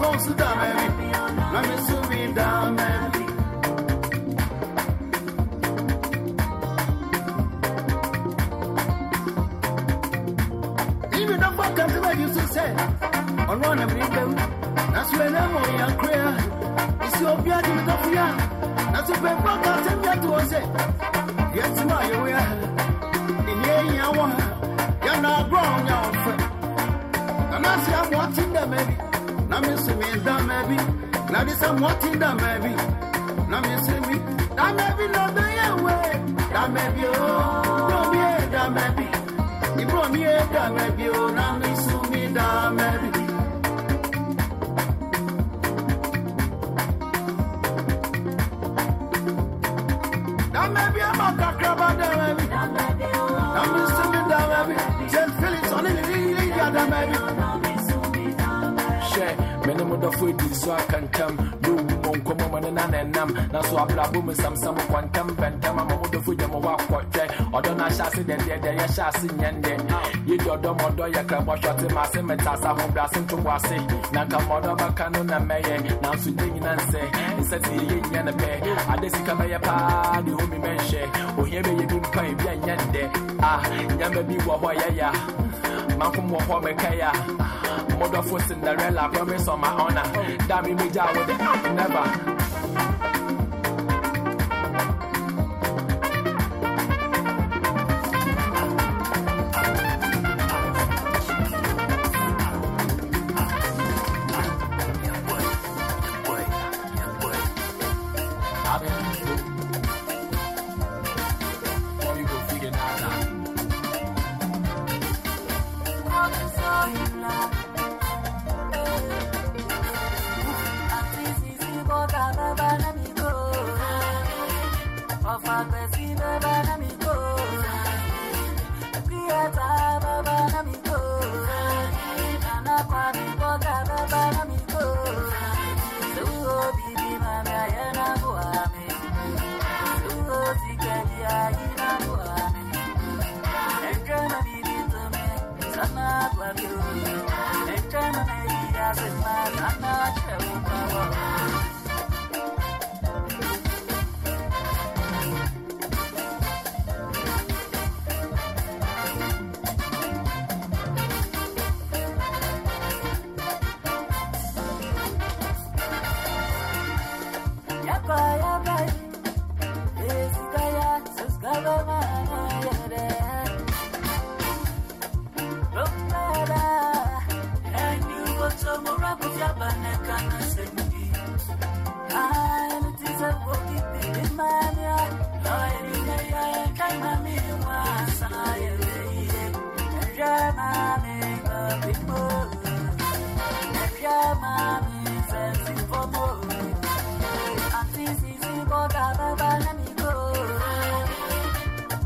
fonce dame, la mi subi dame. Ibi na kwa kazi wa yusu se, onwa na mribe u, na suwe na mo ya krea, isi obia di mi dofuya, na supe kwa kazi Here, tuose, yesi You're inye ya wa, ya na agro And I see I'm watching them, baby na me si mi da me na di sa mo ti da me na me si mi, da me bi lo do ye we, da me oh. o, bro da me ni di bro mi e da me oh. na me si da me. Da me bi a ma kakra ba da me bi, da me si mi da me bi, St. Phillips on da me mene mo dɔfo edi so aka ntam ne owu mo nkɔmɔ mo ne nan ɛnam na so abrabɔ mu samsam kwantam bɛntam ama mo dɔfo gyɛ mo hɔ akɔtwɛ ɔdɔ no ahyɛ ase dɛndɛ dɛ yɛhyɛ ase nyɛndɛ yedi ɔdɔ mo ɔdɔ yɛ kramɔ hwɛte ma ase mɛtasa ho brase nto mo ase na nka mo ɔdɔ baka no na mɛyɛ nanso de nyina nsɛ nsɛ te yɛyɛ nyɛ ne pɛ ade sika bɛyɛ paa de homi mɛnhyɛ ohia bɛyɛ bi mpa ebi a nyɛ ndɛ ah nyama bi wɔ hɔ yɛya Malcolm Waho Mekaya, Mother for Cinderella, promise on my honor. Dami Mija with the never. of my best in the Banamico. Piata Banamico. Anaquani Boga Banamico. Suo Bibi Manayana Buame. Suo Tikadia Ina Buame. Ekana Bibi to me. Sana Guadio. Ekana Media Sima. Sana Chewa.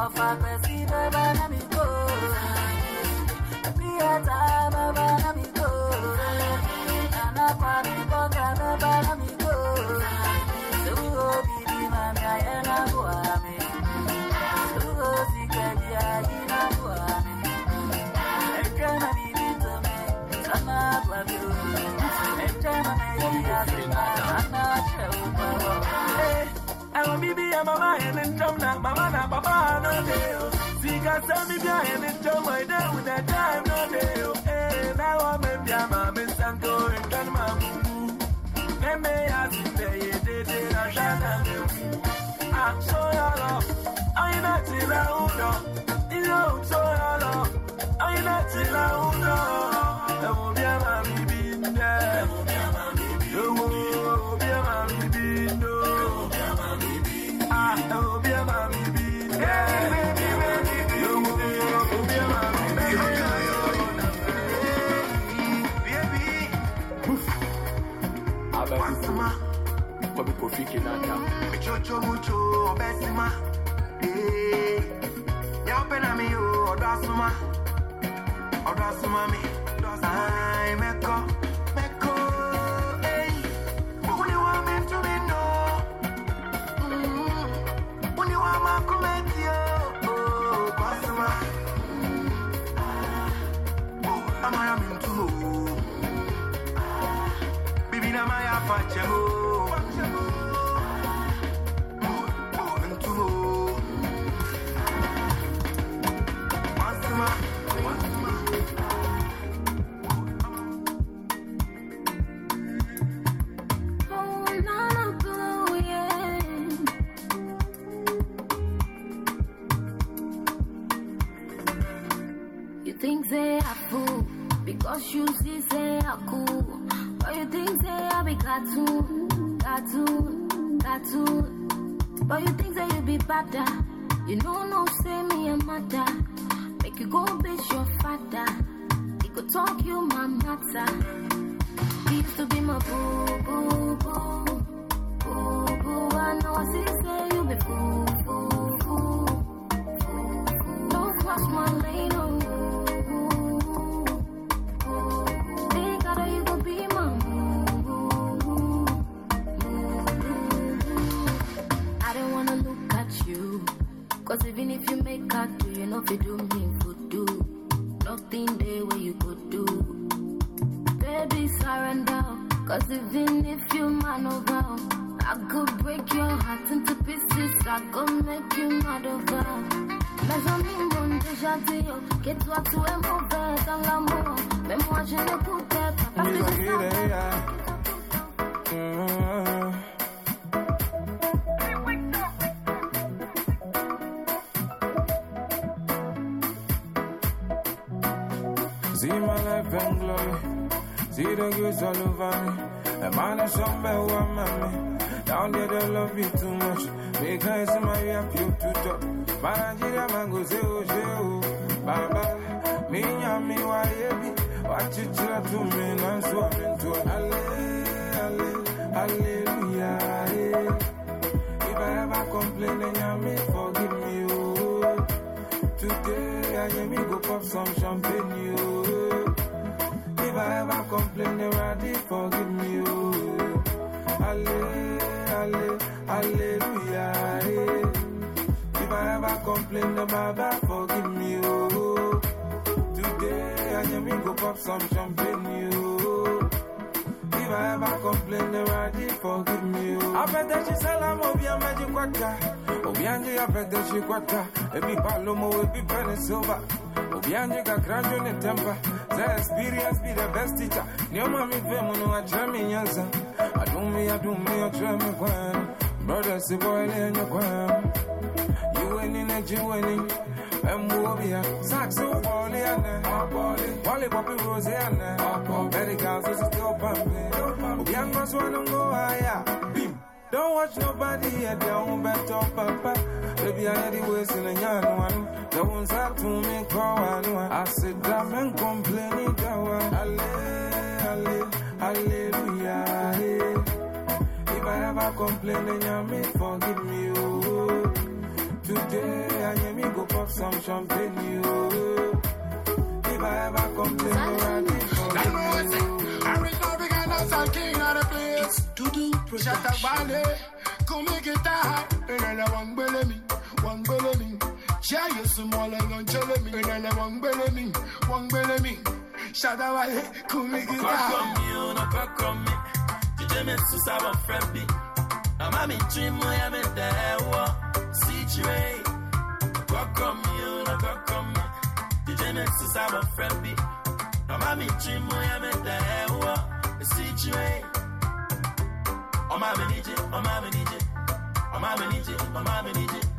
Of a messy, baby, let me go. Be a time, baby, let me I'm so your I'm not in a so I'm not in a. Vicky Nata. Mucho, mucho, Bessima. Eh, mi o, Odasuma. Odasuma mi. Ay, Meko, Meko. Hey, Uni wa me to me no. Mm-hmm. Uni wa ma kumeti o. Basuma. Oh, Amaya ah. oh, mi maya fachemo. Be cartoon, cartoon, cartoon. But you think say you be better. You know no say me a matter. Make you go bitch your father. He could talk you my matter. He used to be my boo boo boo. Boo boo. I know I see say you be boo Cause even if you make cut, do you know if you do me do? Nothing there where you could do. Baby, surrender. Cause even if you man over, I could break your heart into pieces. I could make you mad over. Maison mimbo déjà dit, que toi tu es mauvais dans l'amour. Mais moi je n'écoutais pas parce que See the goods all over me. A man is somewhere at me. Down there they love you too much. Make her see my up you to top. My Nigeria man go say oh say oh. Baba, me and me why baby. Watch it try to me and so I'm into it. Alle, alle, hallelujah. eh. If I ever complain, then you me forgive me oh. Today I me go pop some champagne I ever complain, I did forgive me oh. Alle, alle, hallelujah. eh. If I ever complain, then Baba forgive me oh. Today I hear me go pop some champagne you. If I ever complain, I did forgive me oh. I bet that she salam obi a magic quata. Obi anje I bet that she quata. Ebi palomo ebi pen silver. Obi anje ka granjo ne temper. The experience be the best teacher. Nyo mami femo no a chemi nyanza. I do me, I do me, I chemi kwan. Brother, si boy, le nyo kwan. You winning and you winning. Mbobia, Saxo, Wally, and Wally Poppy Rose, and Betty Girls is still pumping. Young ones want to go higher. Don't watch nobody at their own better, papa. Baby, I had the ways in a. The ones up to me, one. I it down. Halle- halle- Hallelujah. eh. If I ever complain, then you me forgive me. Oh. Today, I hear me go pop some champagne. Oh. If I ever complain, then I That know forgive it. me. I recall big and a king of the place. Shut up, Bale. It high. And then one belly me, one belly me. Share you small and don't tell me. And then one belly me, one belly me. Shut up, Bale. Come make it high. Kokomi, no kokomi. Jije me susa wa frembi. Na mami chimu ya me dewo. Sichire. Kokomi, no kokomi. Jije me susa wa frembi. Na mami chimu ya me dewo. Sichire. Oma me nije, oma me nije. Oma me nije, oma me nije.